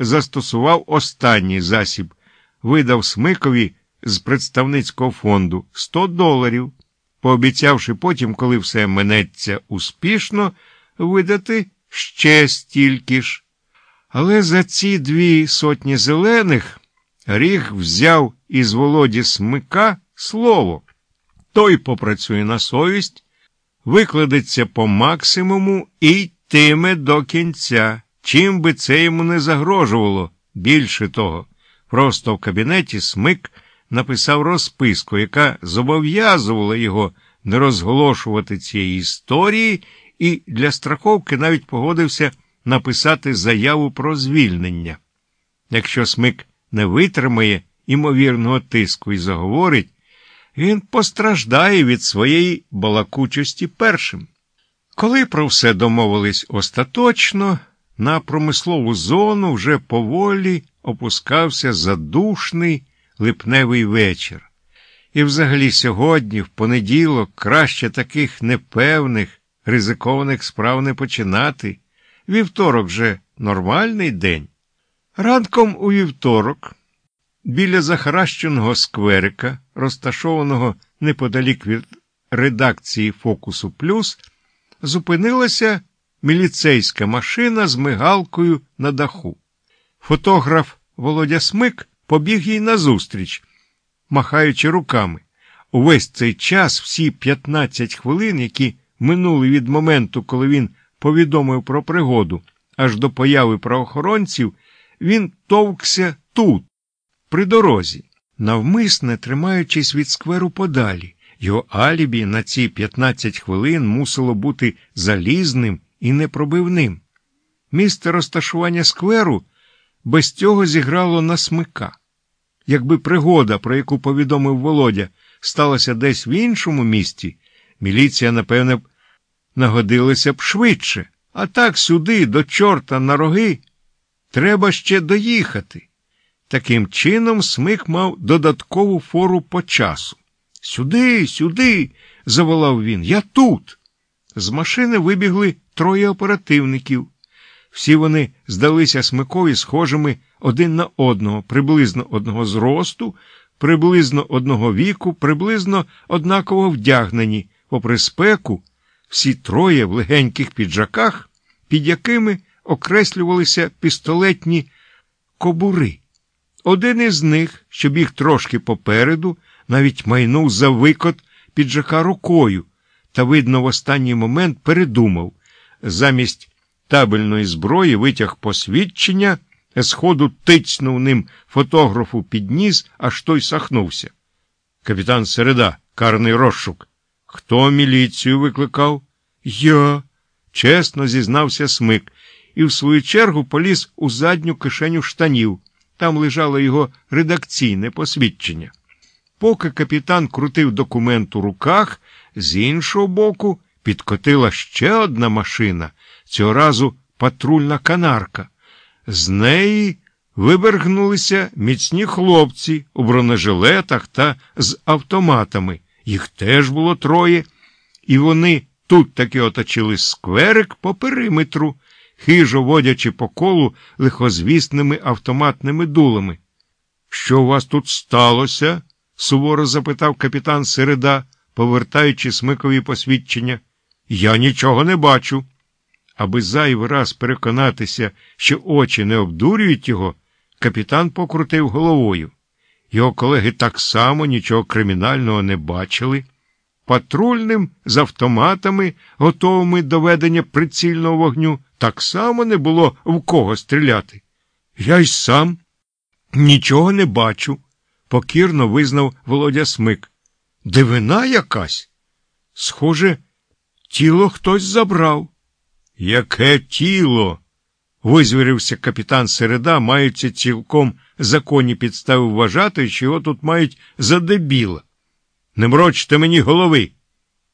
застосував останній засіб, видав Смикові з представницького фонду 100 доларів, пообіцявши потім, коли все минеться успішно, видати ще стільки ж. Але за ці дві сотні зелених Ріг взяв із Володі Смика слово. Той попрацює на совість, викладеться по максимуму і йтиме до кінця. Чим би це йому не загрожувало, більше того. Просто в кабінеті Смик написав розписку, яка зобов'язувала його не розголошувати цієї історії, і для страховки навіть погодився написати заяву про звільнення. Якщо Смик не витримає імовірного тиску і заговорить, він постраждає від своєї балакучості першим. Коли про все домовились остаточно, на промислову зону вже поволі опускався задушний липневий вечір. І взагалі сьогодні, в понеділок, краще таких непевних, ризикованих справ не починати. Вівторок же нормальний день. Ранком у вівторок, біля захаращеного скверика, розташованого неподалік від редакції Фокусу Плюс, зупинилася міліцейська машина з мигалкою на даху. Фотограф Володя Смик побіг їй назустріч, махаючи руками. Увесь цей час, всі 15 хвилин, які минули від моменту, коли він повідомив про пригоду, аж до появи правоохоронців, він товкся тут, при дорозі, навмисне тримаючись від скверу подалі. Його алібі на ці 15 хвилин мусило бути залізним і непробивним. Місце розташування скверу без цього зіграло на смика. Якби пригода, про яку повідомив Володя, сталася десь в іншому місті, міліція, напевне, нагодилася б швидше, а так сюди, до чорта на роги, треба ще доїхати. Таким чином, смик мав додаткову фору по часу. Сюди, сюди, заволав він. Я тут. З машини вибігли троє оперативників. Всі вони здалися смикові схожими один на одного, приблизно одного зросту, приблизно одного віку, приблизно однаково вдягнені, попри спеку, всі троє в легеньких піджаках, під якими окреслювалися пістолетні кобури. Один із них, що біг трошки попереду, навіть майнув за викот піджака рукою, та, видно, в останній момент передумав. Замість табельної зброї витяг посвідчення, сходу тицнув ним фотографу під ніс, аж той сахнувся. Капітан Середа, карний розшук. Хто міліцію викликав? Я, чесно зізнався смик, і в свою чергу поліз у задню кишеню штанів. Там лежало його редакційне посвідчення. Поки капітан крутив документ у руках, з іншого боку підкотила ще одна машина, цього разу патрульна канарка. З неї вибергнулися міцні хлопці у бронежилетах та з автоматами. Їх теж було троє, і вони тут таки оточили скверик по периметру, хижо водячи по колу лихозвісними автоматними дулами. Що у вас тут сталося? суворо запитав капітан Середа, повертаючи смикові посвідчення. Я нічого не бачу. Аби зайвий раз переконатися, що очі не обдурюють його, капітан покрутив головою. Його колеги так само нічого кримінального не бачили. Патрульним з автоматами, готовими до ведення прицільного вогню, так само не було в кого стріляти. Я й сам нічого не бачу, покірно визнав Володя Смик. Дивина якась? Схоже, тіло хтось забрав. Яке тіло? визвірився капітан Середа, маючи цілком законні підстави вважати, що його тут мають за дебіла. Не мрочте мені голови.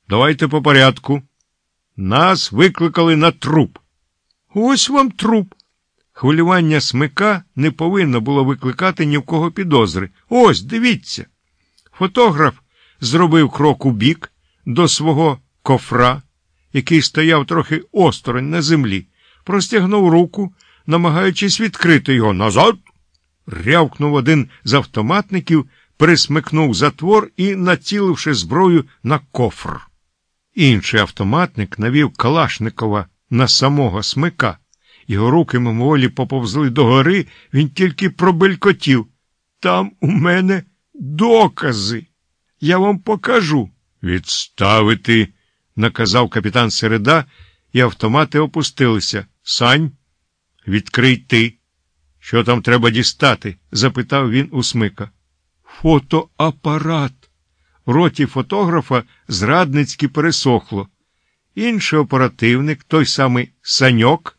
Давайте по порядку. Нас викликали на труп. Ось вам труп. Хвилювання смика не повинно було викликати ні в кого підозри. Ось, дивіться. Фотограф зробив крок у бік до свого кофра, який стояв трохи осторонь на землі, простягнув руку, намагаючись відкрити його назад. Рявкнув один з автоматників, присмикнув затвор і, націливши зброю на кофр. Інший автоматник навів Калашникова на самого смика. Його руки мимоволі поповзли догори, він тільки пробелькотів. Там у мене докази. Я вам покажу. Відставити, наказав капітан Середа, і автомати опустилися. Сань, відкрий ти. Що там треба дістати? запитав він у смика. Фотоапарат. В роті фотографа зрадницьки пересохло. Інший оперативник, той самий саньок,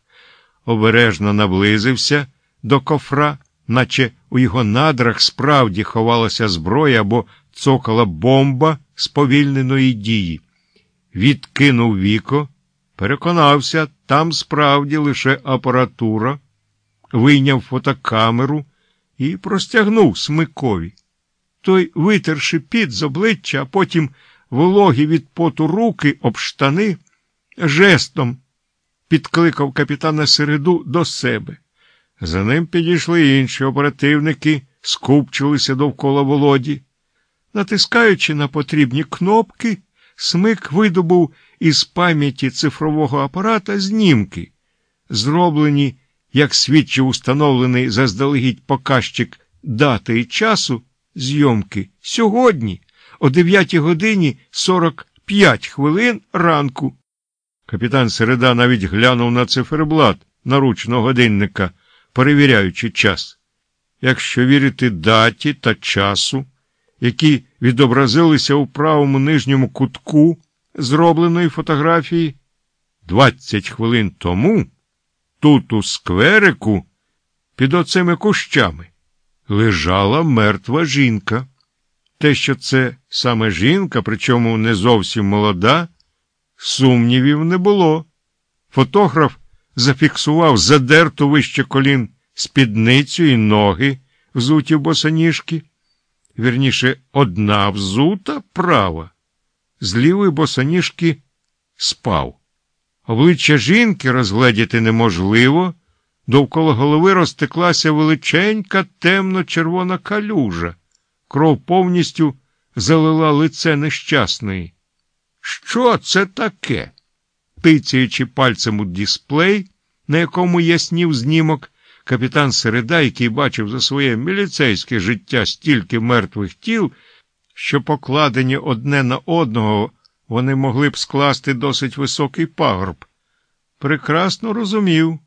обережно наблизився до кофра, наче у його надрах справді ховалася зброя або цокала бомба сповільненої дії. Відкинув віко, переконався, там справді лише апаратура, вийняв фотокамеру і простягнув смикові. Той, витерши під з обличчя, а потім вологі від поту руки об штани, жестом підкликав капітана Середу до себе. За ним підійшли інші оперативники, скупчилися довкола володі. Натискаючи на потрібні кнопки, смик видобув із пам'яті цифрового апарата знімки, зроблені, як свідчив установлений заздалегідь показчик дати і часу зйомки сьогодні, о 9 годині 45 хвилин ранку. Капітан Середа навіть глянув на циферблат наручного годинника, перевіряючи час. Якщо вірити даті та часу, які відобразилися у правому нижньому кутку зробленої фотографії, 20 хвилин тому, тут у скверику, під оцими кущами, лежала мертва жінка. Те, що це саме жінка, причому не зовсім молода, сумнівів не було. Фотограф зафіксував задерту вище колін спідницю і ноги, взуті в босоніжки. Вірніше, одна взута права. З лівої босоніжки спав. Обличчя жінки розгледіти неможливо, довкола голови розтеклася величенька темно-червона калюжа. Кров повністю залила лице нещасної. Що це таке? Тицяючи пальцем у дисплей, на якому яснів знімок, капітан Середа, який бачив за своє міліцейське життя стільки мертвих тіл, що покладені одне на одного вони могли б скласти досить високий пагорб, прекрасно розумів,